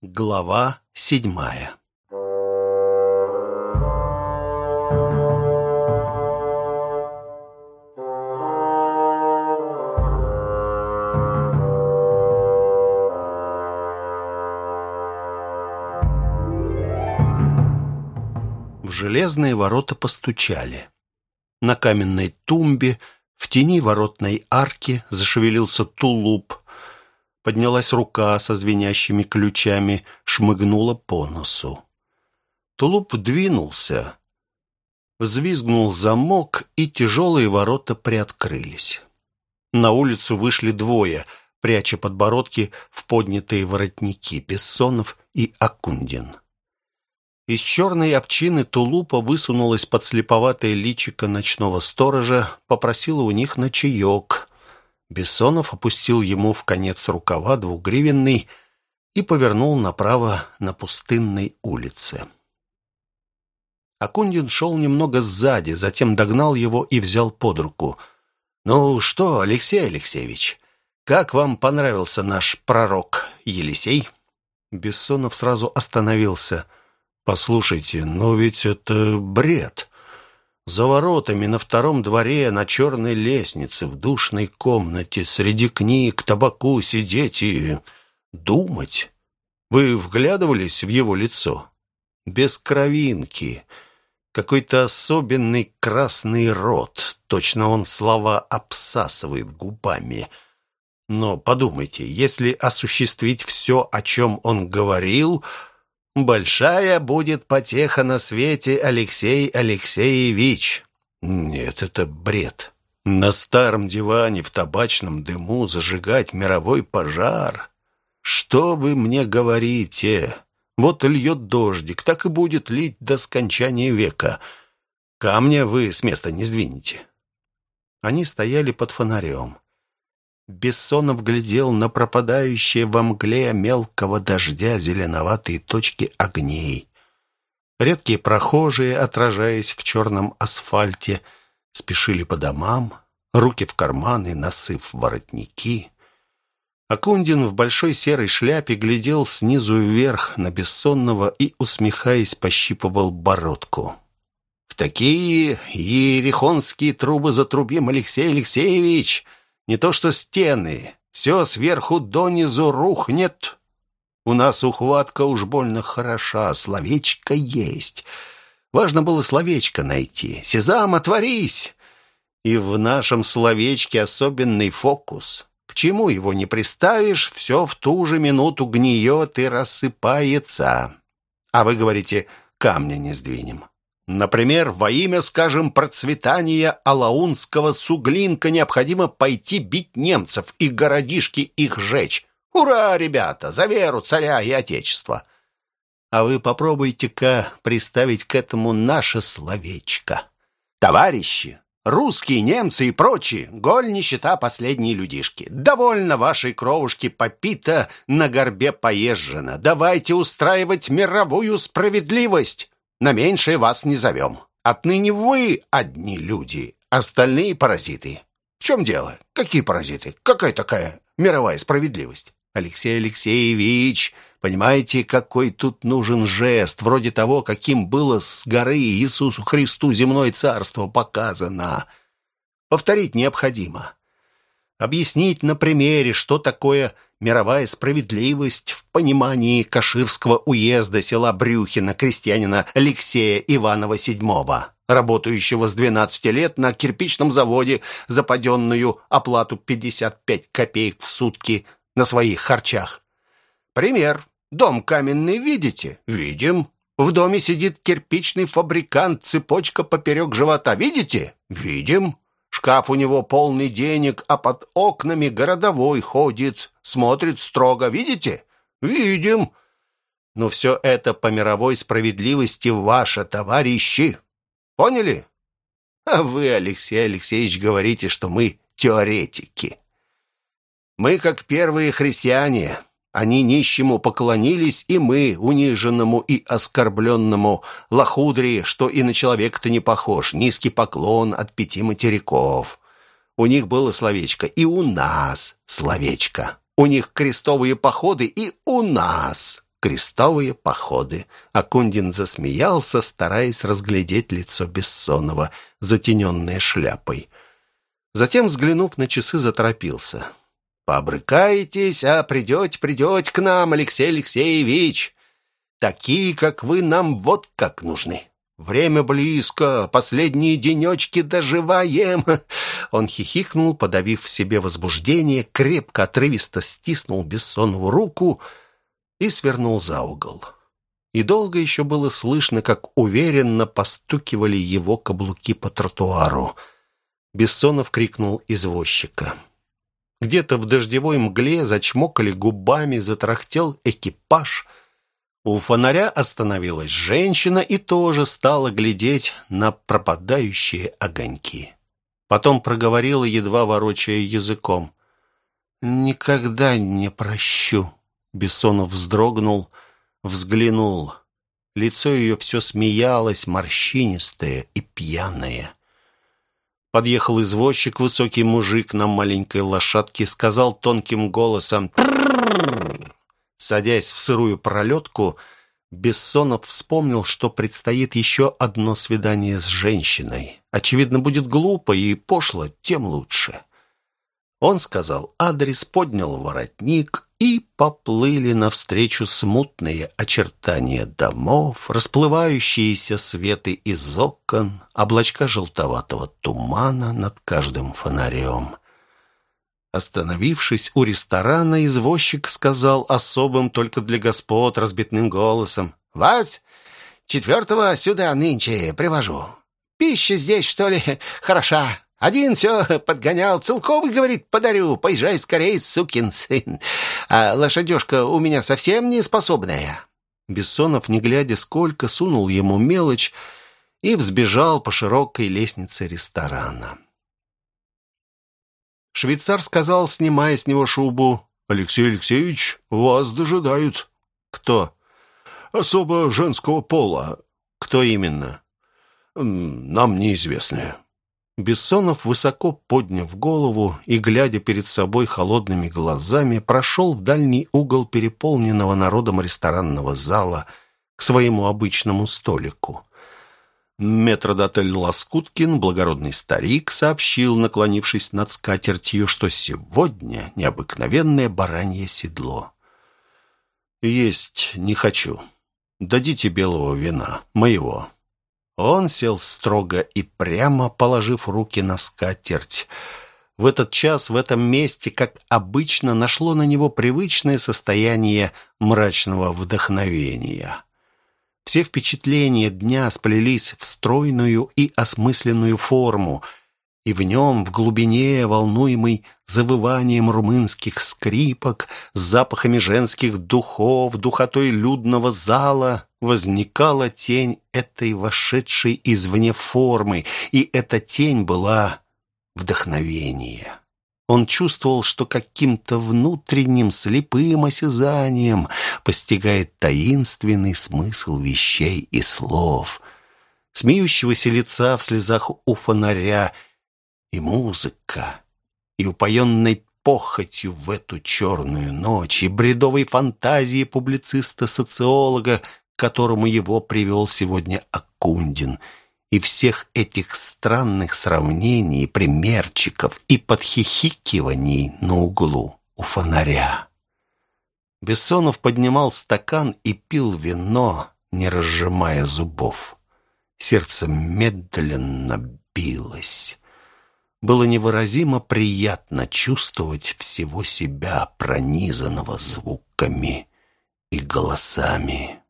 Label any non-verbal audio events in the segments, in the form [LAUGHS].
Глава седьмая В железные ворота постучали. На каменной тумбе, в тени воротной арки, зашевелился тулуп — Поднялась рука со звенящими ключами, шмыгнула по носу. Тулуп двинулся. Взвизгнул замок, и тяжелые ворота приоткрылись. На улицу вышли двое, пряча подбородки в поднятые воротники, Бессонов и Акундин. Из черной овчины тулупа высунулась подслеповатое личико ночного сторожа, попросила у них на чаек. Бессонов опустил ему в конец рукава двугривенный и повернул направо на пустынной улице. Акундин шел немного сзади, затем догнал его и взял под руку. «Ну что, Алексей Алексеевич, как вам понравился наш пророк Елисей?» Бессонов сразу остановился. «Послушайте, но ведь это бред. За воротами на втором дворе, на черной лестнице, в душной комнате, среди книг, табаку сидеть и думать. Вы вглядывались в его лицо? Без кровинки. Какой-то особенный красный рот. Точно он слова обсасывает губами. Но подумайте, если осуществить все, о чем он говорил, Большая будет потеха на свете, Алексей Алексеевич. Нет, это бред. На старом диване в табачном дыму зажигать мировой пожар. Что вы мне говорите? Вот льет дождик, так и будет лить до скончания века. Камня вы с места не сдвинете. Они стояли под фонарем. Бессонов глядел на пропадающие во мгле мелкого дождя зеленоватые точки огней. Редкие прохожие, отражаясь в черном асфальте, спешили по домам, руки в карманы, насыв воротники. Акундин в большой серой шляпе глядел снизу вверх на Бессонного и, усмехаясь, пощипывал бородку. «В такие ерехонские трубы затрубим, Алексей Алексеевич!» Не то что стены, все сверху донизу рухнет. У нас ухватка уж больно хороша, словечко есть. Важно было словечко найти. «Сезам, отворись!» И в нашем словечке особенный фокус. К чему его не приставишь, все в ту же минуту гниет и рассыпается. А вы говорите, камня не сдвинем. Например, во имя, скажем, процветания Алаунского суглинка необходимо пойти бить немцев и городишки их жечь. Ура, ребята, за веру царя и отечества! А вы попробуйте-ка приставить к этому наше словечко. Товарищи, русские, немцы и прочие, голь нищета последние людишки. Довольно вашей кровушки попита, на горбе поезжена. Давайте устраивать мировую справедливость. На меньшее вас не зовем. Отныне вы одни люди, остальные паразиты. В чем дело? Какие паразиты? Какая такая мировая справедливость? Алексей Алексеевич, понимаете, какой тут нужен жест, вроде того, каким было с горы Иисусу Христу земное царство показано. Повторить необходимо. Объяснить на примере, что такое мировая справедливость в понимании Каширского уезда села Брюхина крестьянина Алексея Иванова VII, работающего с 12 лет на кирпичном заводе за паденную оплату 55 копеек в сутки на своих харчах. Пример. Дом каменный видите? Видим. В доме сидит кирпичный фабрикант, цепочка поперек живота. Видите? Видим. Шкаф у него полный денег, а под окнами городовой ходит, смотрит строго. Видите? Видим. Но все это по мировой справедливости ваше, товарищи. Поняли? А вы, Алексей Алексеевич, говорите, что мы теоретики. Мы, как первые христиане, они нищему поклонились, и мы, униженному и оскорбленному, лохудри, что и на человека-то не похож, низкий поклон от пяти материков. У них было словечко, и у нас словечко. У них крестовые походы, и у нас. крестовые походы. Акундин засмеялся, стараясь разглядеть лицо Бессонова, затененное шляпой. Затем, взглянув на часы, заторопился. «Побрыкаетесь, а придете, придете к нам, Алексей Алексеевич. Такие, как вы, нам вот как нужны. Время близко, последние денечки доживаем!» [LAUGHS] Он хихикнул, подавив в себе возбуждение, крепко, отрывисто стиснул Бессонову руку и свернул за угол. И долго еще было слышно, как уверенно постукивали его каблуки по тротуару. Бессонов крикнул извозчика. Где-то в дождевой мгле зачмокали губами, затрахтел экипаж — у фонаря остановилась женщина и тоже стала глядеть на пропадающие огоньки. Потом проговорила, едва ворочая языком. «Никогда не прощу». Бессонов вздрогнул, взглянул. Лицо ее все смеялось, морщинистое и пьяное. Подъехал извозчик, высокий мужик на маленькой лошадке, сказал тонким голосом Садясь в сырую пролетку, Бессонов вспомнил, что предстоит еще одно свидание с женщиной. Очевидно, будет глупо и пошло, тем лучше. Он сказал адрес, поднял воротник, и поплыли навстречу смутные очертания домов, расплывающиеся светы из окон, облачка желтоватого тумана над каждым фонарем. Остановившись у ресторана, извозчик сказал особым только для господ разбитным голосом. «Вас четвертого сюда нынче привожу. Пища здесь, что ли, [LAUGHS] хороша. Один все подгонял. Целковый, говорит, подарю. Поезжай скорее, сукин сын. А лошадежка у меня совсем не способная». Бессонов, не глядя сколько, сунул ему мелочь и взбежал по широкой лестнице ресторана. Швейцар сказал, снимая с него шубу, «Алексей Алексеевич, вас дожидают». «Кто?» «Особо женского пола». «Кто именно?» «Нам неизвестные». Бессонов, высоко подняв голову и, глядя перед собой холодными глазами, прошел в дальний угол переполненного народом ресторанного зала к своему обычному столику. Метродотель Лоскуткин, благородный старик, сообщил, наклонившись над скатертью, что сегодня необыкновенное баранье седло. «Есть не хочу. Дадите белого вина, моего». Он сел строго и прямо, положив руки на скатерть. В этот час, в этом месте, как обычно, нашло на него привычное состояние мрачного вдохновения. Все впечатления дня сплелись в стройную и осмысленную форму, и в нем, в глубине, волнуемый завыванием румынских скрипок, с запахами женских духов, духотой людного зала, возникала тень этой вошедшей извне формы, и эта тень была вдохновение. Он чувствовал, что каким-то внутренним слепым осязанием постигает таинственный смысл вещей и слов, смеющегося лица в слезах у фонаря, и музыка, и упоенной похотью в эту черную ночь, и бредовой фантазии публициста-социолога, которому его привел сегодня Акундин — и всех этих странных сравнений, примерчиков и подхихикиваний на углу у фонаря. Бессонов поднимал стакан и пил вино, не разжимая зубов. Сердце медленно билось. Было невыразимо приятно чувствовать всего себя, пронизанного звуками и голосами.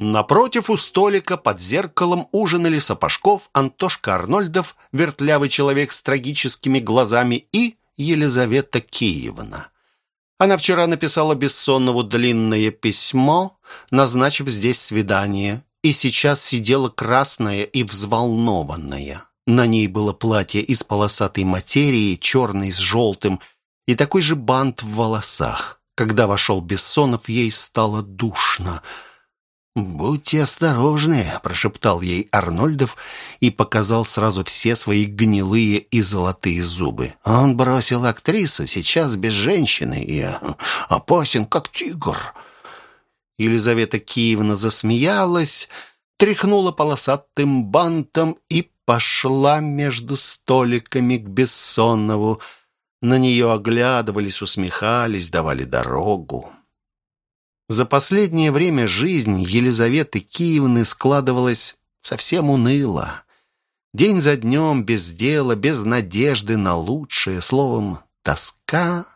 Напротив у столика под зеркалом ужинали Сапожков, Антошка Арнольдов, вертлявый человек с трагическими глазами и Елизавета Киевна. Она вчера написала Бессонову длинное письмо, назначив здесь свидание, и сейчас сидела красная и взволнованная. На ней было платье из полосатой материи, черный с желтым, и такой же бант в волосах. Когда вошел Бессонов, ей стало душно – «Будьте осторожны», — прошептал ей Арнольдов и показал сразу все свои гнилые и золотые зубы. «Он бросил актрису, сейчас без женщины, и опасен, как тигр». Елизавета Киевна засмеялась, тряхнула полосатым бантом и пошла между столиками к Бессонову. На нее оглядывались, усмехались, давали дорогу. За последнее время жизнь Елизаветы Киевны складывалась совсем уныло. День за днем, без дела, без надежды на лучшее, словом, тоска.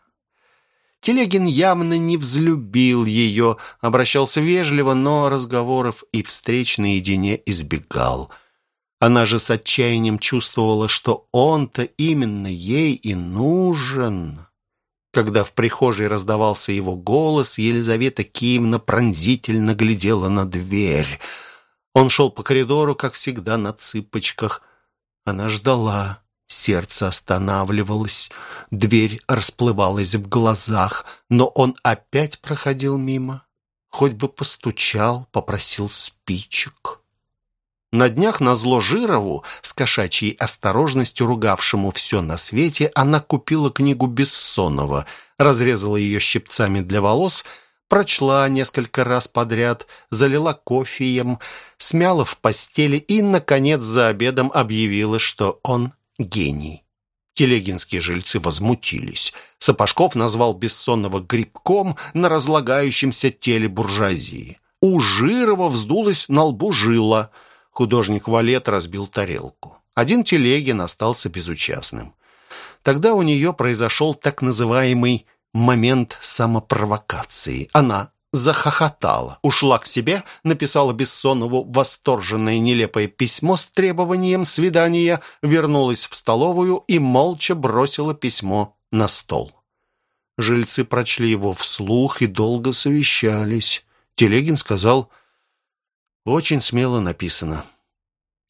Телегин явно не взлюбил ее, обращался вежливо, но разговоров и встреч наедине избегал. Она же с отчаянием чувствовала, что он-то именно ей и нужен. Когда в прихожей раздавался его голос, Елизавета Киевна пронзительно глядела на дверь. Он шел по коридору, как всегда, на цыпочках. Она ждала. Сердце останавливалось, дверь расплывалась в глазах, но он опять проходил мимо. Хоть бы постучал, попросил спичек. На днях на зло Жирову, с кошачьей осторожностью ругавшему все на свете, она купила книгу Бессонова, разрезала ее щипцами для волос, прочла несколько раз подряд, залила кофеем, смяла в постели и, наконец, за обедом объявила, что он гений. Телегинские жильцы возмутились. Сапожков назвал Бессонова грибком на разлагающемся теле буржуазии. У Жирова вздулась на лбу жила – Художник Валет разбил тарелку. Один Телегин остался безучастным. Тогда у нее произошел так называемый момент самопровокации. Она захохотала, ушла к себе, написала Бессонову восторженное нелепое письмо с требованием свидания, вернулась в столовую и молча бросила письмо на стол. Жильцы прочли его вслух и долго совещались. Телегин сказал очень смело написано.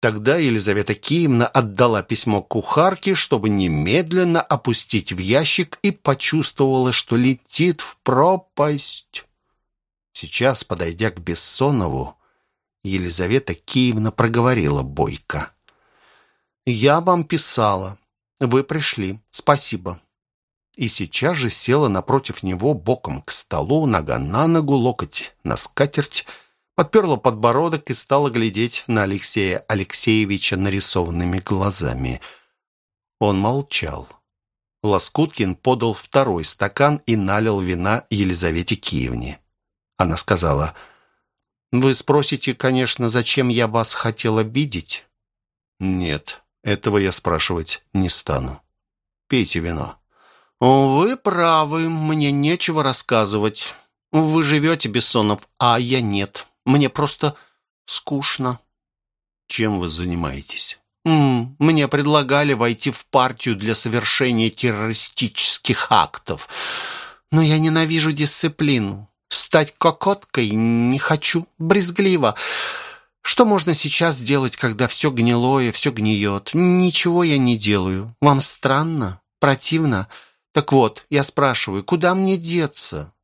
Тогда Елизавета Киевна отдала письмо кухарке, чтобы немедленно опустить в ящик и почувствовала, что летит в пропасть. Сейчас, подойдя к Бессонову, Елизавета Киевна проговорила бойко. «Я вам писала. Вы пришли. Спасибо». И сейчас же села напротив него боком к столу, нога на ногу, локоть на скатерть, подперла подбородок и стала глядеть на Алексея Алексеевича нарисованными глазами. Он молчал. Лоскуткин подал второй стакан и налил вина Елизавете Киевне. Она сказала, «Вы спросите, конечно, зачем я вас хотела видеть?» «Нет, этого я спрашивать не стану. Пейте вино». «Вы правы, мне нечего рассказывать. Вы живете, Бессонов, а я нет. Мне просто скучно». «Чем вы занимаетесь?» «Мне предлагали войти в партию для совершения террористических актов. Но я ненавижу дисциплину. Стать кокоткой не хочу, брезгливо. Что можно сейчас сделать, когда все гнилое, все гниет? Ничего я не делаю. Вам странно? Противно? Так вот, я спрашиваю, куда мне деться?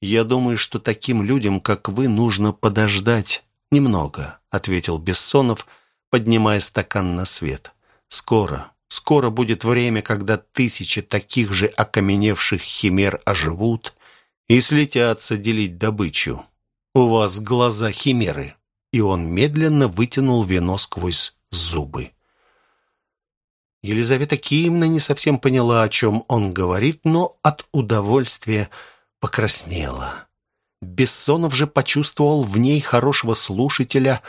«Я думаю, что таким людям, как вы, нужно подождать немного», ответил Бессонов, поднимая стакан на свет. «Скоро, скоро будет время, когда тысячи таких же окаменевших химер оживут и слетятся делить добычу. У вас глаза химеры». И он медленно вытянул вино сквозь зубы. Елизавета Киевна не совсем поняла, о чем он говорит, но от удовольствия покраснела. Бессонов же почувствовал в ней хорошего слушателя,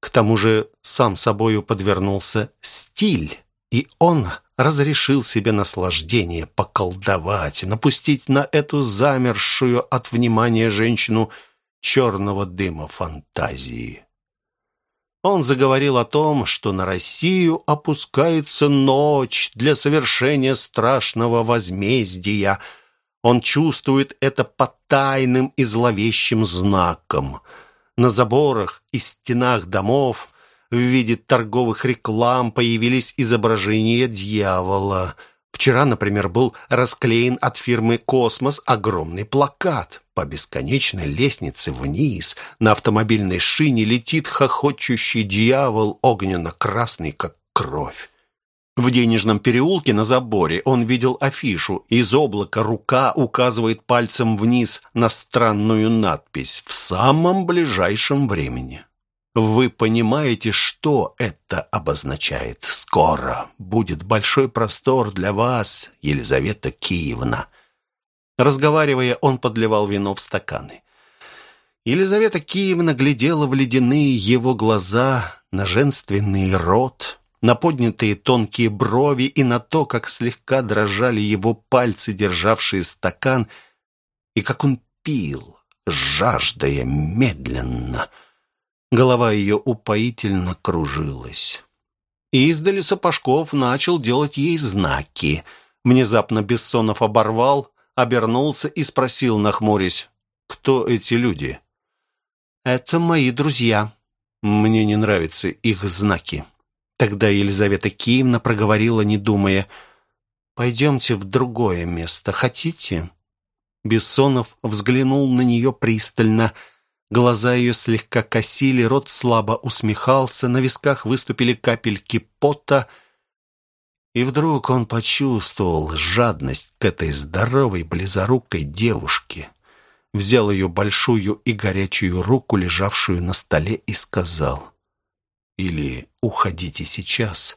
к тому же сам собою подвернулся стиль, и он разрешил себе наслаждение поколдовать, напустить на эту замершую от внимания женщину черного дыма фантазии. Он заговорил о том, что на Россию опускается ночь для совершения страшного возмездия – он чувствует это по тайным и зловещим знакам. На заборах и стенах домов в виде торговых реклам появились изображения дьявола. Вчера, например, был расклеен от фирмы «Космос» огромный плакат. По бесконечной лестнице вниз на автомобильной шине летит хохочущий дьявол огненно-красный, как кровь. В денежном переулке на заборе он видел афишу. Из облака рука указывает пальцем вниз на странную надпись «В самом ближайшем времени». Вы понимаете, что это обозначает? Скоро будет большой простор для вас, Елизавета Киевна. Разговаривая, он подливал вино в стаканы. Елизавета Киевна глядела в ледяные его глаза, на женственный рот, на поднятые тонкие брови и на то, как слегка дрожали его пальцы, державшие стакан, и как он пил, жаждая медленно — Голова ее упоительно кружилась. И издали Сапожков начал делать ей знаки. Внезапно Бессонов оборвал, обернулся и спросил, нахмурясь, «Кто эти люди?» «Это мои друзья». «Мне не нравятся их знаки». Тогда Елизавета Киевна проговорила, не думая, «Пойдемте в другое место. Хотите?» Бессонов взглянул на нее пристально, — Глаза ее слегка косили, рот слабо усмехался, на висках выступили капельки пота. И вдруг он почувствовал жадность к этой здоровой, близорукой девушке. Взял ее большую и горячую руку, лежавшую на столе, и сказал, «Или уходите сейчас,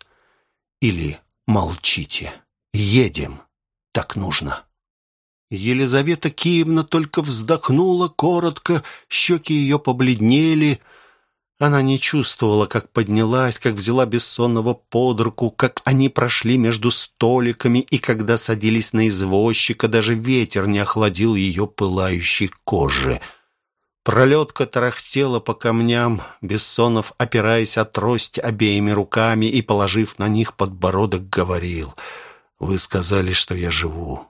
или молчите. Едем. Так нужно». Елизавета Киевна только вздохнула коротко, щеки ее побледнели. Она не чувствовала, как поднялась, как взяла бессонного под руку, как они прошли между столиками, и когда садились на извозчика, даже ветер не охладил ее пылающей кожи. Пролетка тарахтела по камням, Бессонов, опираясь от трость обеими руками и положив на них подбородок, говорил, «Вы сказали, что я живу.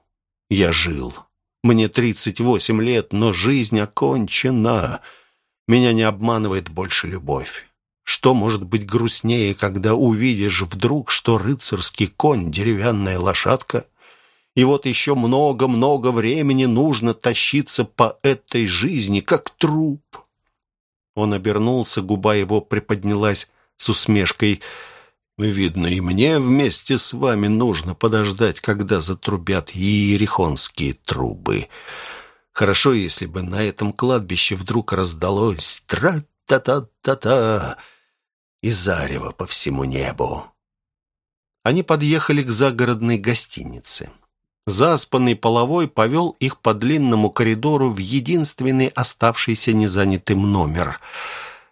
Я жил. Мне 38 лет, но жизнь окончена. Меня не обманывает больше любовь. Что может быть грустнее, когда увидишь вдруг, что рыцарский конь, деревянная лошадка, и вот еще много-много времени нужно тащиться по этой жизни, как труп? Он обернулся, губа его приподнялась с усмешкой – Видно, и мне вместе с вами нужно подождать, когда затрубят иерихонские трубы. Хорошо, если бы на этом кладбище вдруг раздалось тра-та-та-та-та и зарево по всему небу. Они подъехали к загородной гостинице. Заспанный половой повел их по длинному коридору в единственный оставшийся незанятым номер —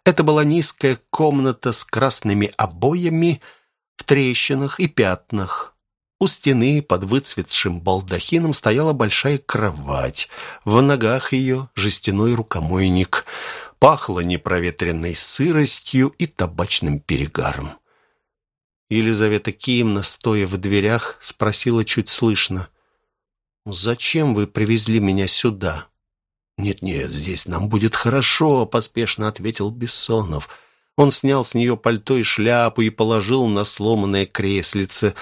это была низкая комната с красными обоями в трещинах и пятнах. У стены под выцветшим балдахином стояла большая кровать. В ногах ее жестяной рукомойник. Пахло непроветренной сыростью и табачным перегаром. Елизавета Киевна, стоя в дверях, спросила чуть слышно. «Зачем вы привезли меня сюда?» «Нет-нет, здесь нам будет хорошо», — поспешно ответил Бессонов. Он снял с нее пальто и шляпу и положил на сломанное креслице.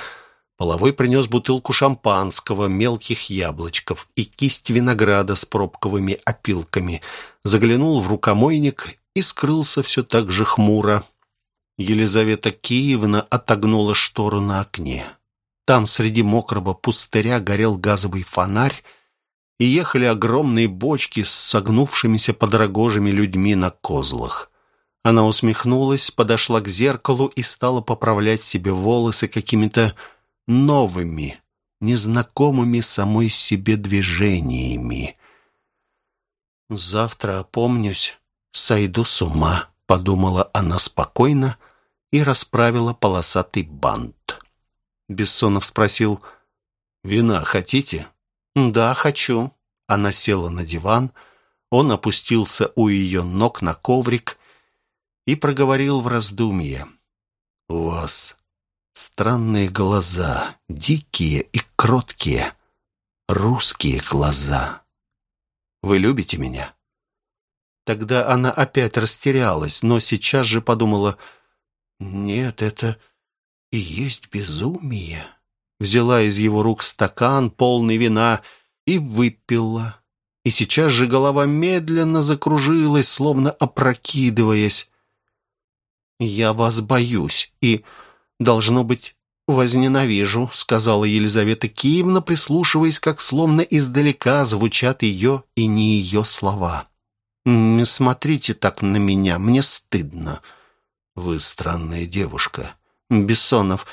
Половой принес бутылку шампанского, мелких яблочков и кисть винограда с пробковыми опилками. Заглянул в рукомойник и скрылся все так же хмуро. Елизавета Киевна отогнула штору на окне. Там среди мокрого пустыря горел газовый фонарь, и ехали огромные бочки с согнувшимися под рогожами людьми на козлах. Она усмехнулась, подошла к зеркалу и стала поправлять себе волосы какими-то новыми, незнакомыми самой себе движениями. «Завтра опомнюсь, сойду с ума», — подумала она спокойно и расправила полосатый бант. Бессонов спросил, «Вина хотите?» «Да, хочу». Она села на диван, он опустился у ее ног на коврик и проговорил в раздумье. «У вас странные глаза, дикие и кроткие, русские глаза. Вы любите меня?» Тогда она опять растерялась, но сейчас же подумала, «Нет, это и есть безумие. взяла из его рук стакан, полный вина, и выпила. И сейчас же голова медленно закружилась, словно опрокидываясь. «Я вас боюсь и, должно быть, возненавижу», — сказала Елизавета Киевна, прислушиваясь, как словно издалека звучат ее и не ее слова. «Не смотрите так на меня, мне стыдно». «Вы странная девушка». «Бессонов,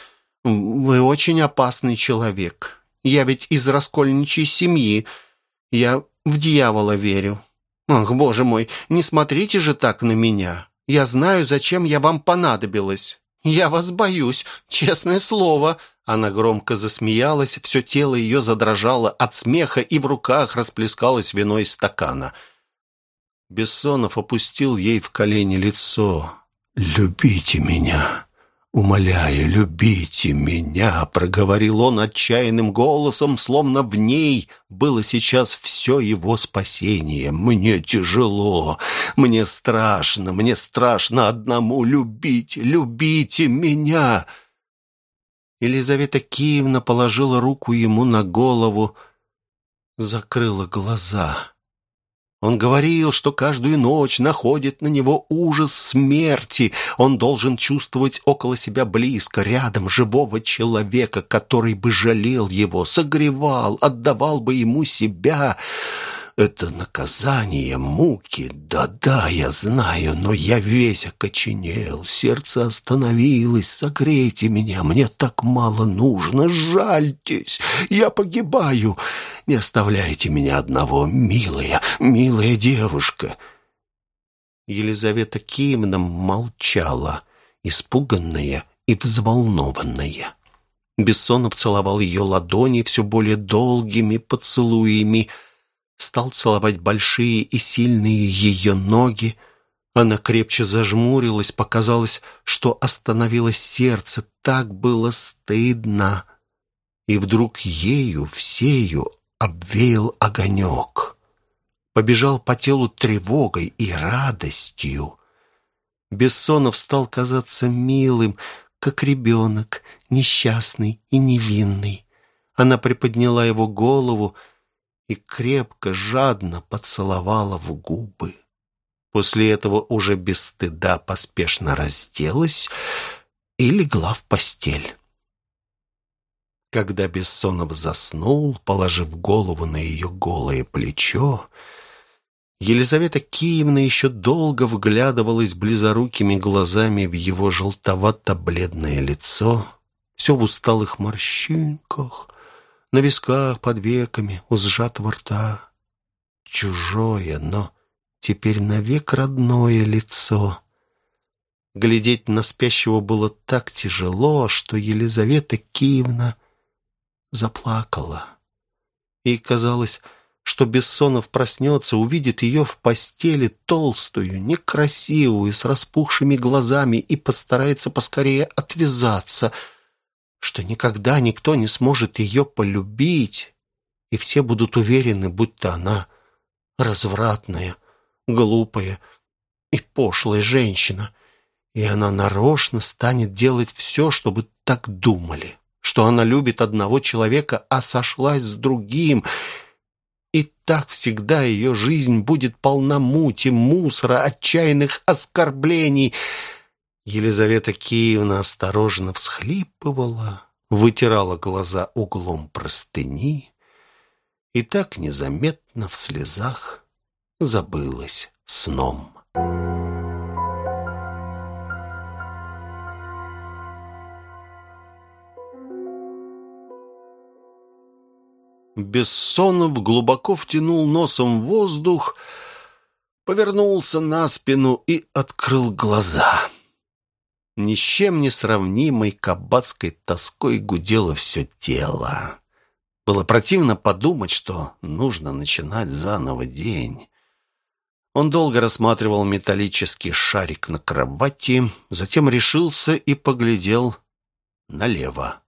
вы очень опасный человек. Я ведь из раскольничьей семьи. Я в дьявола верю. Ах, боже мой, не смотрите же так на меня. Я знаю, зачем я вам понадобилась. Я вас боюсь, честное слово». Она громко засмеялась, все тело ее задрожало от смеха, и в руках расплескалось вино из стакана. Бессонов опустил ей в колени лицо. «Любите меня!» «Умоляю, любите меня!» — проговорил он отчаянным голосом, словно в ней было сейчас все его спасение. «Мне тяжело, мне страшно, мне страшно одному любить, любите меня!» Елизавета Киевна положила руку ему на голову, закрыла глаза. Он говорил, что каждую ночь находит на него ужас смерти. Он должен чувствовать около себя близко, рядом живого человека, который бы жалел его, согревал, отдавал бы ему себя. Это наказание, муки. Да-да, я знаю, но я весь окоченел. Сердце остановилось. Согрейте меня, мне так мало нужно. Жальтесь, я погибаю. Не оставляйте меня одного, милая, милая девушка. Елизавета Киевна молчала, испуганная и взволнованная. Бессонов целовал ее ладони все более долгими поцелуями, стал целовать большие и сильные ее ноги. Она крепче зажмурилась, показалось, что остановилось сердце, так было стыдно. И вдруг ею, всею обвеял огонек. Побежал по телу тревогой и радостью. Бессонов стал казаться милым, как ребенок, несчастный и невинный. Она приподняла его голову, и крепко, жадно поцеловала в губы. После этого уже без стыда поспешно разделась и легла в постель. Когда Бессонов заснул, положив голову на ее голое плечо, Елизавета Киевна еще долго вглядывалась близорукими глазами в его желтовато-бледное лицо, все в усталых морщинках, на висках, под веками, у сжатого рта. Чужое, но теперь навек родное лицо. Глядеть на спящего было так тяжело, что Елизавета Киевна заплакала. И казалось, что Бессонов проснется, увидит ее в постели толстую, некрасивую, с распухшими глазами и постарается поскорее отвязаться — что никогда никто не сможет ее полюбить, и все будут уверены, будто она развратная, глупая и пошлая женщина, и она нарочно станет делать все, чтобы так думали, что она любит одного человека, а сошлась с другим, и так всегда ее жизнь будет полна мути, мусора, отчаянных оскорблений — Елизавета Киевна осторожно всхлипывала, вытирала глаза углом простыни и так незаметно в слезах забылась сном. Бессонов глубоко втянул носом воздух, повернулся на спину и открыл глаза ни с чем не сравнимой кабацкой тоской гудело все тело. Было противно подумать, что нужно начинать заново день. Он долго рассматривал металлический шарик на кровати, затем решился и поглядел налево.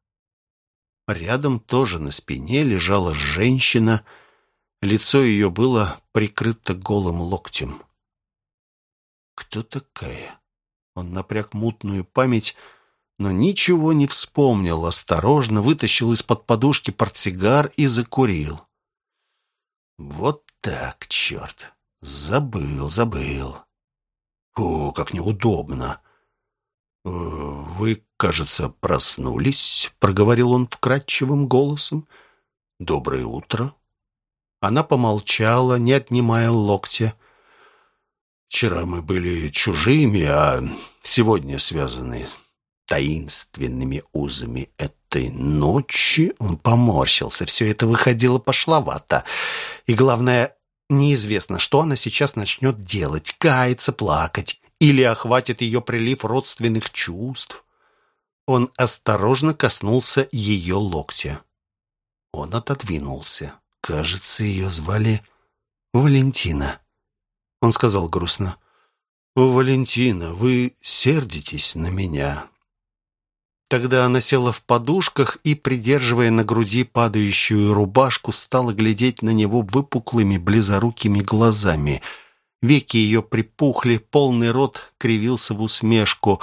Рядом тоже на спине лежала женщина, лицо ее было прикрыто голым локтем. «Кто такая?» Он напряг мутную память, но ничего не вспомнил, осторожно вытащил из-под подушки портсигар и закурил. Вот так, черт. Забыл, забыл. О, как неудобно. «Э, «Вы, кажется, проснулись», — проговорил он вкрадчивым голосом. «Доброе утро». Она помолчала, не отнимая локтя. «Вчера мы были чужими, а сегодня связаны таинственными узами этой ночи». Он поморщился, все это выходило пошловато. И главное, неизвестно, что она сейчас начнет делать, каяться, плакать или охватит ее прилив родственных чувств. Он осторожно коснулся ее локтя. Он отодвинулся. Кажется, ее звали Валентина. Он сказал грустно. «Валентина, вы сердитесь на меня». Тогда она села в подушках и, придерживая на груди падающую рубашку, стала глядеть на него выпуклыми, близорукими глазами. Веки ее припухли, полный рот кривился в усмешку.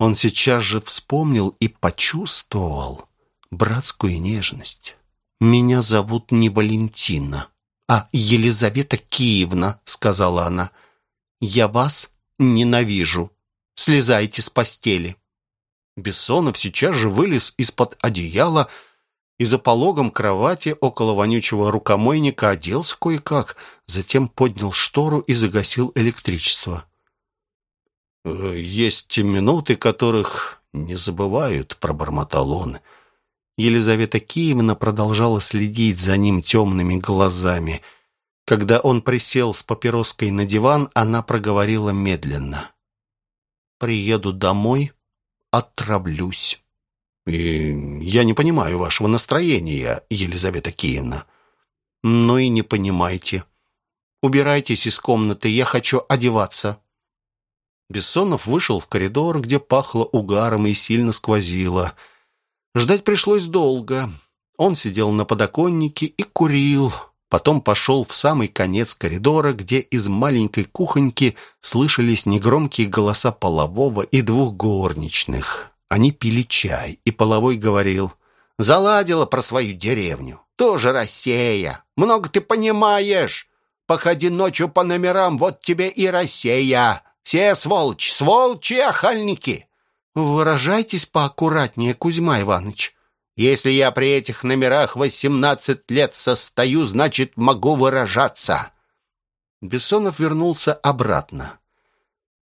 Он сейчас же вспомнил и почувствовал братскую нежность. «Меня зовут не Валентина, а Елизавета Киевна», — сказала она. «Я вас ненавижу. Слезайте с постели». Бессонов сейчас же вылез из-под одеяла и за пологом кровати около вонючего рукомойника оделся кое-как, затем поднял штору и загасил электричество. «Э, «Есть минуты, которых не забывают», — пробормотал он. Елизавета Киевна продолжала следить за ним темными глазами. Когда он присел с папироской на диван, она проговорила медленно. «Приеду домой, отравлюсь». «И я не понимаю вашего настроения, Елизавета Киевна». «Ну и не понимайте. Убирайтесь из комнаты, я хочу одеваться». Бессонов вышел в коридор, где пахло угаром и сильно сквозило. Ждать пришлось долго. Он сидел на подоконнике и курил. Потом пошел в самый конец коридора, где из маленькой кухоньки слышались негромкие голоса полового и двух горничных. Они пили чай, и половой говорил, «Заладила про свою деревню. Тоже Россия. Много ты понимаешь. Походи ночью по номерам, вот тебе и Россия. Все сволочь, сволочи охальники. «Выражайтесь поаккуратнее, Кузьма Иванович. Если я при этих номерах восемнадцать лет состою, значит, могу выражаться». Бессонов вернулся обратно.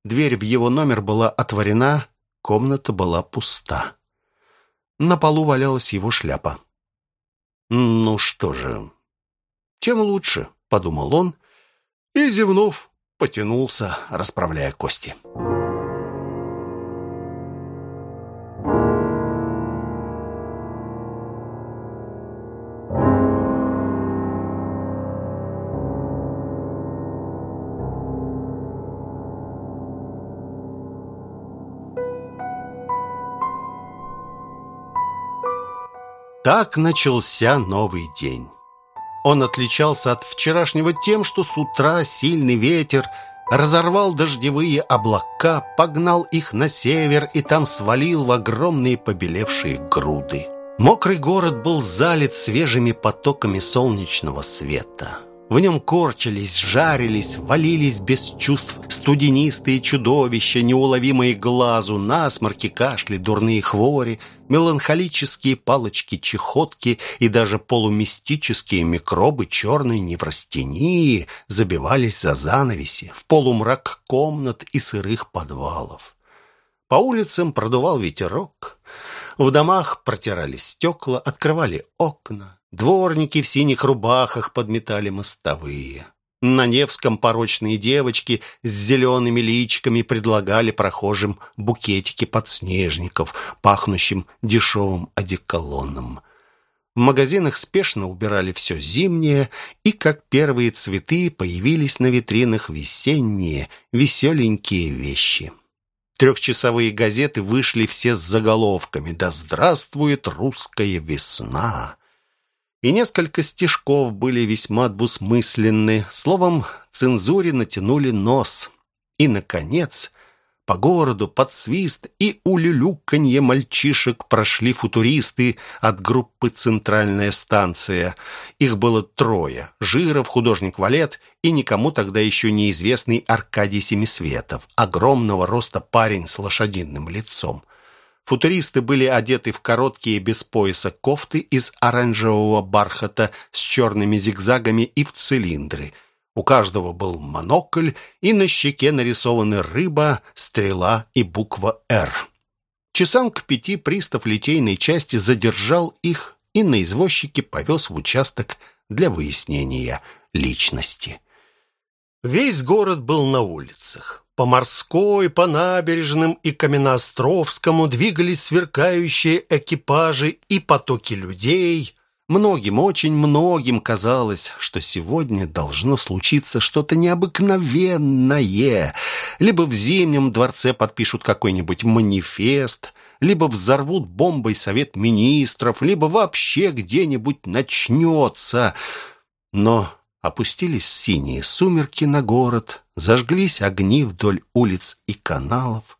Дверь в его номер была отворена, комната была пуста. На полу валялась его шляпа. «Ну что же, тем лучше», — подумал он, и, зевнув, потянулся, расправляя кости. Так начался новый день. Он отличался от вчерашнего тем, что с утра сильный ветер разорвал дождевые облака, погнал их на север и там свалил в огромные побелевшие груды. Мокрый город был залит свежими потоками солнечного света. В нем корчились, жарились, валились без чувств студенистые чудовища, неуловимые глазу, насморки, кашли, дурные хвори, меланхолические палочки-чехотки и даже полумистические микробы черной неврастении забивались за занавеси в полумрак комнат и сырых подвалов. По улицам продувал ветерок, в домах протирали стекла, открывали окна. Дворники в синих рубахах подметали мостовые. На Невском порочные девочки с зелеными личиками предлагали прохожим букетики подснежников, пахнущим дешевым одеколоном. В магазинах спешно убирали все зимнее, и, как первые цветы, появились на витринах весенние, веселенькие вещи. Трехчасовые газеты вышли все с заголовками «Да здравствует русская весна!» И несколько стишков были весьма двусмысленны. Словом, цензуре натянули нос. И, наконец, По городу под свист и улюлюканье мальчишек прошли футуристы от группы «Центральная станция». Их было трое – Жиров, художник Валет и никому тогда еще неизвестный Аркадий Семисветов, огромного роста парень с лошадиным лицом. Футуристы были одеты в короткие без пояса кофты из оранжевого бархата с черными зигзагами и в цилиндры – у каждого был монокль, и на щеке нарисованы рыба, стрела и буква «Р». Часам к пяти пристав литейной части задержал их и на извозчике повез в участок для выяснения личности. Весь город был на улицах. По морской, по набережным и Каменноостровскому двигались сверкающие экипажи и потоки людей, Многим, очень многим казалось, что сегодня должно случиться что-то необыкновенное. Либо в Зимнем дворце подпишут какой-нибудь манифест, либо взорвут бомбой Совет Министров, либо вообще где-нибудь начнется. Но опустились синие сумерки на город, зажглись огни вдоль улиц и каналов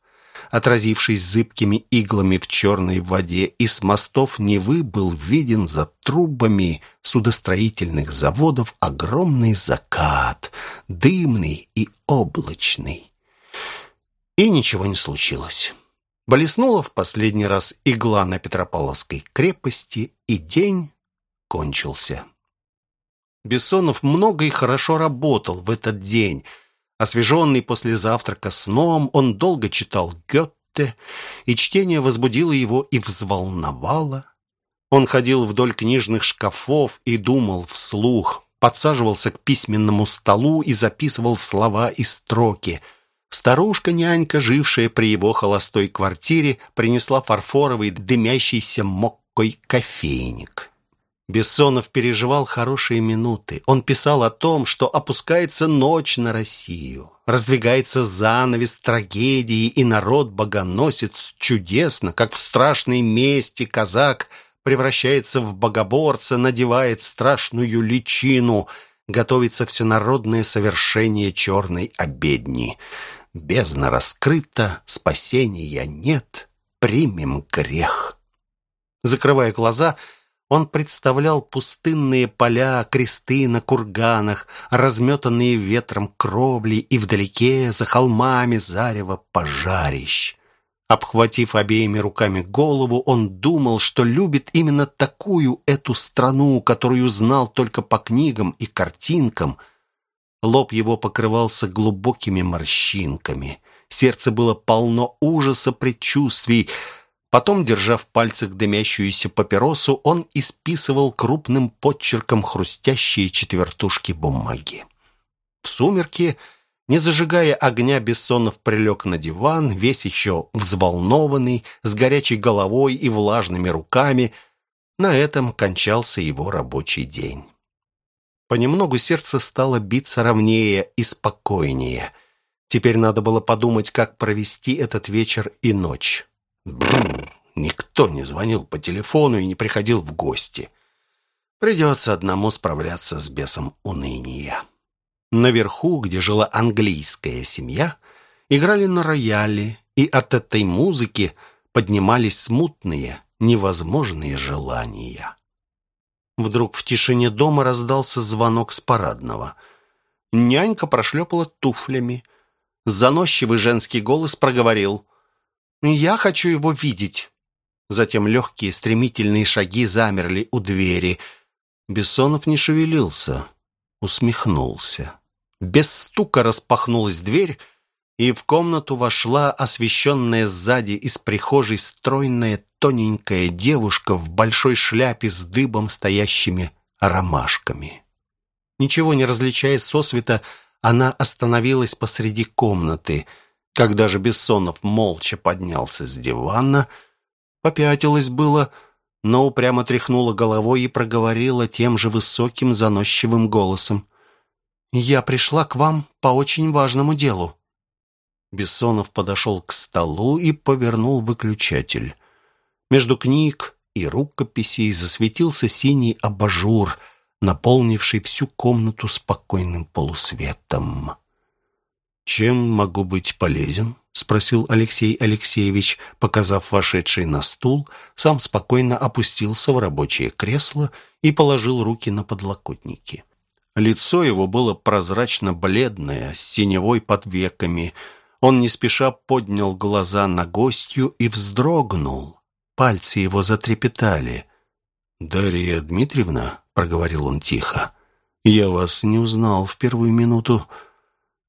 отразившись зыбкими иглами в черной воде, и с мостов Невы был виден за трубами судостроительных заводов огромный закат, дымный и облачный. И ничего не случилось. Блеснула в последний раз игла на Петропавловской крепости, и день кончился. Бессонов много и хорошо работал в этот день — Освеженный после завтрака сном, он долго читал Гетте, и чтение возбудило его и взволновало. Он ходил вдоль книжных шкафов и думал вслух, подсаживался к письменному столу и записывал слова и строки. Старушка-нянька, жившая при его холостой квартире, принесла фарфоровый дымящийся моккой кофейник. Бессонов переживал хорошие минуты. Он писал о том, что опускается ночь на Россию, раздвигается занавес трагедии, и народ богоносец чудесно, как в страшной мести казак превращается в богоборца, надевает страшную личину, готовится всенародное совершение черной обедни. Бездна раскрыта, спасения нет, примем грех. Закрывая глаза, он представлял пустынные поля, кресты на курганах, разметанные ветром кровли и вдалеке, за холмами зарево пожарищ. Обхватив обеими руками голову, он думал, что любит именно такую эту страну, которую знал только по книгам и картинкам. Лоб его покрывался глубокими морщинками. Сердце было полно ужаса предчувствий, Потом, держа в пальцах дымящуюся папиросу, он исписывал крупным подчерком хрустящие четвертушки бумаги. В сумерки, не зажигая огня, Бессонов прилег на диван, весь еще взволнованный, с горячей головой и влажными руками. На этом кончался его рабочий день. Понемногу сердце стало биться ровнее и спокойнее. Теперь надо было подумать, как провести этот вечер и ночь. Бррр, никто не звонил по телефону и не приходил в гости. Придется одному справляться с бесом уныния. Наверху, где жила английская семья, играли на рояле, и от этой музыки поднимались смутные, невозможные желания. Вдруг в тишине дома раздался звонок с парадного. Нянька прошлепала туфлями. Заносчивый женский голос проговорил. «Я хочу его видеть». Затем легкие стремительные шаги замерли у двери. Бессонов не шевелился, усмехнулся. Без стука распахнулась дверь, и в комнату вошла освещенная сзади из прихожей стройная тоненькая девушка в большой шляпе с дыбом стоящими ромашками. Ничего не различая сосвета, она остановилась посреди комнаты — когда же Бессонов молча поднялся с дивана, попятилась было, но упрямо тряхнула головой и проговорила тем же высоким заносчивым голосом. «Я пришла к вам по очень важному делу». Бессонов подошел к столу и повернул выключатель. Между книг и рукописей засветился синий абажур, наполнивший всю комнату спокойным полусветом. «Чем могу быть полезен?» спросил Алексей Алексеевич, показав вошедший на стул, сам спокойно опустился в рабочее кресло и положил руки на подлокотники. Лицо его было прозрачно-бледное, с синевой под веками. Он не спеша поднял глаза на гостью и вздрогнул. Пальцы его затрепетали. «Дарья Дмитриевна», — проговорил он тихо, — «я вас не узнал в первую минуту».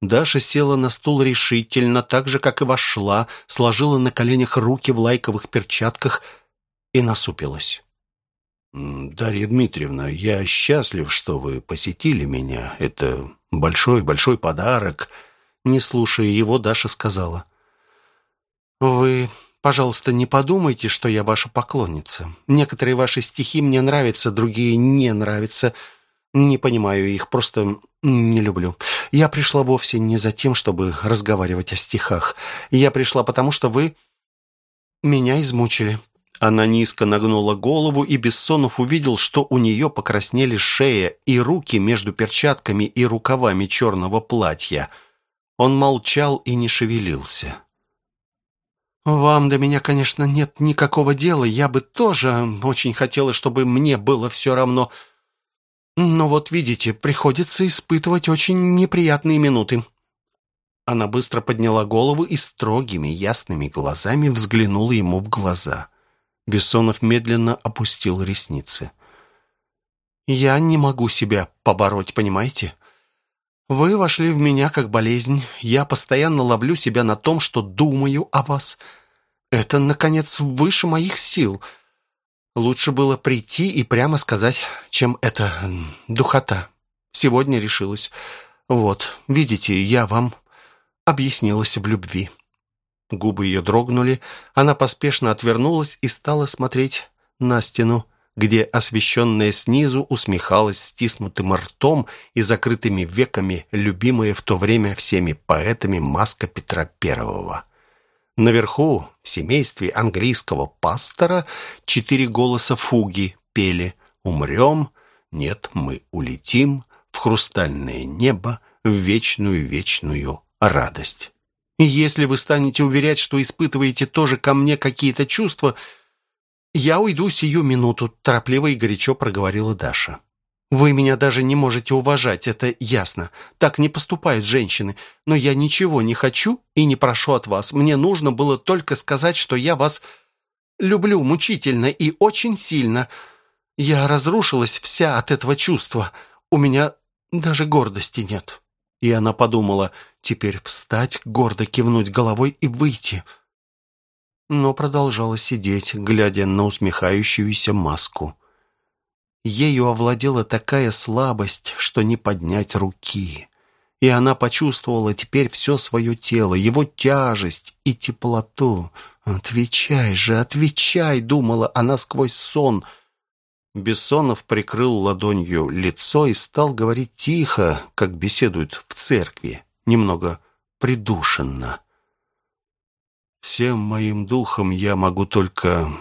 Даша села на стул решительно, так же, как и вошла, сложила на коленях руки в лайковых перчатках и насупилась. «Дарья Дмитриевна, я счастлив, что вы посетили меня. Это большой-большой подарок». Не слушая его, Даша сказала. «Вы, пожалуйста, не подумайте, что я ваша поклонница. Некоторые ваши стихи мне нравятся, другие не нравятся. Не понимаю их, просто не люблю. Я пришла вовсе не за тем, чтобы разговаривать о стихах. Я пришла потому, что вы меня измучили». Она низко нагнула голову, и Бессонов увидел, что у нее покраснели шея и руки между перчатками и рукавами черного платья. Он молчал и не шевелился. «Вам до меня, конечно, нет никакого дела. Я бы тоже очень хотела, чтобы мне было все равно. Но вот видите, приходится испытывать очень неприятные минуты». Она быстро подняла голову и строгими, ясными глазами взглянула ему в глаза. Бессонов медленно опустил ресницы. «Я не могу себя побороть, понимаете? Вы вошли в меня как болезнь. Я постоянно ловлю себя на том, что думаю о вас. Это, наконец, выше моих сил». Лучше было прийти и прямо сказать, чем это духота. Сегодня решилась. Вот, видите, я вам объяснилась в любви». Губы ее дрогнули, она поспешно отвернулась и стала смотреть на стену, где освещенная снизу усмехалась стиснутым ртом и закрытыми веками любимая в то время всеми поэтами маска Петра Первого. Наверху, в семействе английского пастора, четыре голоса фуги пели «Умрем», «Нет, мы улетим», «В хрустальное небо», «В вечную-вечную радость». И если вы станете уверять, что испытываете тоже ко мне какие-то чувства, я уйду сию минуту», — торопливо и горячо проговорила Даша. Вы меня даже не можете уважать, это ясно. Так не поступают женщины. Но я ничего не хочу и не прошу от вас. Мне нужно было только сказать, что я вас люблю мучительно и очень сильно. Я разрушилась вся от этого чувства. У меня даже гордости нет». И она подумала, теперь встать, гордо кивнуть головой и выйти. Но продолжала сидеть, глядя на усмехающуюся маску. Ею овладела такая слабость, что не поднять руки. И она почувствовала теперь все свое тело, его тяжесть и теплоту. «Отвечай же, отвечай!» — думала она сквозь сон. Бессонов прикрыл ладонью лицо и стал говорить тихо, как беседуют в церкви, немного придушенно. «Всем моим духом я могу только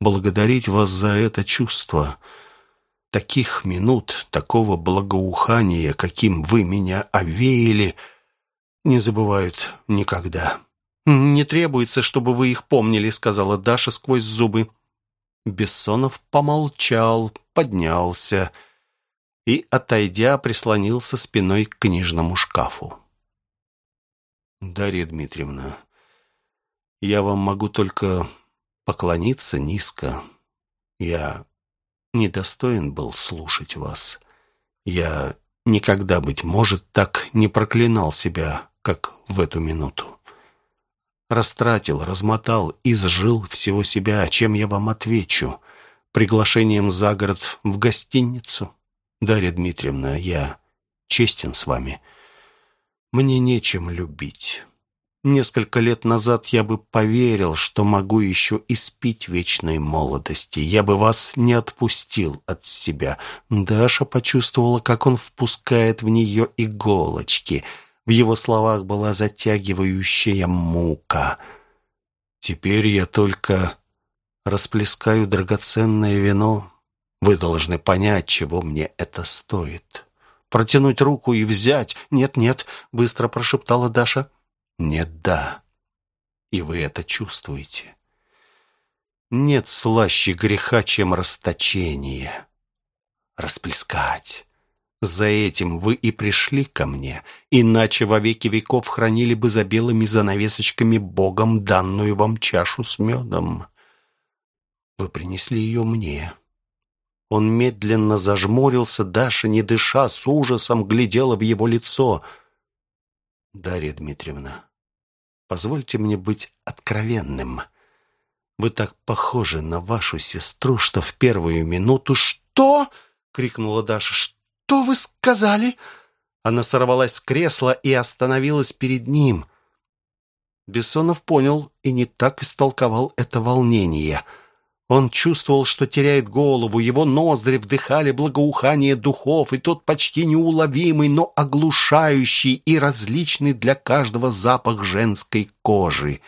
благодарить вас за это чувство». Таких минут, такого благоухания, каким вы меня овеяли, не забывают никогда. «Не требуется, чтобы вы их помнили», — сказала Даша сквозь зубы. Бессонов помолчал, поднялся и, отойдя, прислонился спиной к книжному шкафу. «Дарья Дмитриевна, я вам могу только поклониться низко. Я недостоин был слушать вас. Я никогда, быть может, так не проклинал себя, как в эту минуту. Растратил, размотал, изжил всего себя, чем я вам отвечу. Приглашением за город в гостиницу? Дарья Дмитриевна, я честен с вами. Мне нечем любить. Несколько лет назад я бы поверил, что могу еще испить вечной молодости. Я бы вас не отпустил от себя. Даша почувствовала, как он впускает в нее иголочки. В его словах была затягивающая мука. «Теперь я только расплескаю драгоценное вино. Вы должны понять, чего мне это стоит. Протянуть руку и взять. Нет-нет», — быстро прошептала Даша. «Нет, да. и вы это чувствуете. Нет слаще греха, чем расточение. Расплескать. За этим вы и пришли ко мне, иначе во веки веков хранили бы за белыми занавесочками Богом данную вам чашу с медом. Вы принесли ее мне. Он медленно зажмурился, Даша, не дыша, с ужасом глядела в его лицо. «Дарья Дмитриевна, позвольте мне быть откровенным. Вы так похожи на вашу сестру, что в первую минуту...» «Что?» — крикнула Даша. «Что вы сказали?» Она сорвалась с кресла и остановилась перед ним. Бессонов понял и не так истолковал это волнение — он чувствовал, что теряет голову, его ноздри вдыхали благоухание духов, и тот почти неуловимый, но оглушающий и различный для каждого запах женской кожи.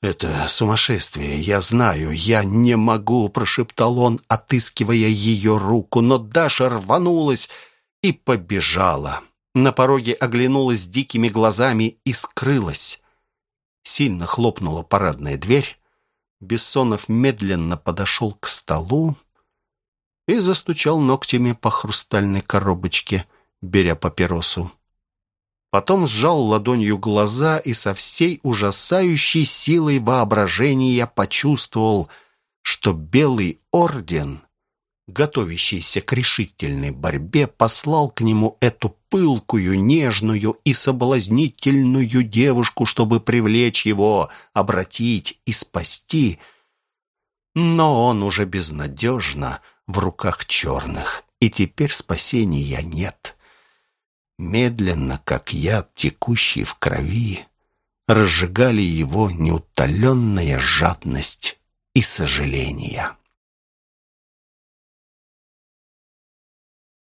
«Это сумасшествие, я знаю, я не могу», — прошептал он, отыскивая ее руку, но Даша рванулась и побежала. На пороге оглянулась дикими глазами и скрылась. Сильно хлопнула парадная дверь, Бессонов медленно подошел к столу и застучал ногтями по хрустальной коробочке, беря папиросу. Потом сжал ладонью глаза и со всей ужасающей силой воображения почувствовал, что Белый Орден готовящийся к решительной борьбе, послал к нему эту пылкую, нежную и соблазнительную девушку, чтобы привлечь его, обратить и спасти. Но он уже безнадежно в руках черных, и теперь спасения нет. Медленно, как яд, текущий в крови, разжигали его неутоленная жадность и сожаление.